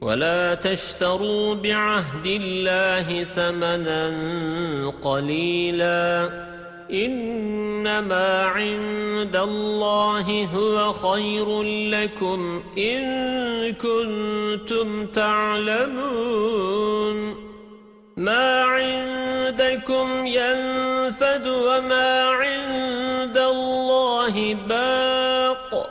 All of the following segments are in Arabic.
ولا تشتروا بعهد الله ثمنا قليلا. إنما عند الله هو خير لكم إن كنتم تعلمون. ما عندكم ينفد وما عند الله باق.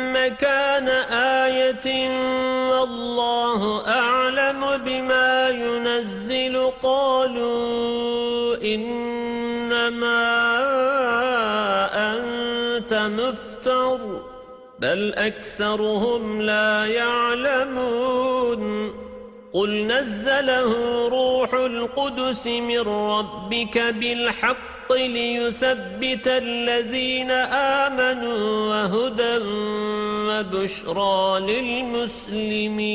مكان آية والله أعلم بما ينزل قالوا إنما أنت مفتر بل أكثرهم لا يعلمون قل نزله روح القدس من ربك بالحق ليثبت الذين آمنوا وهدى وبشرى للمسلمين.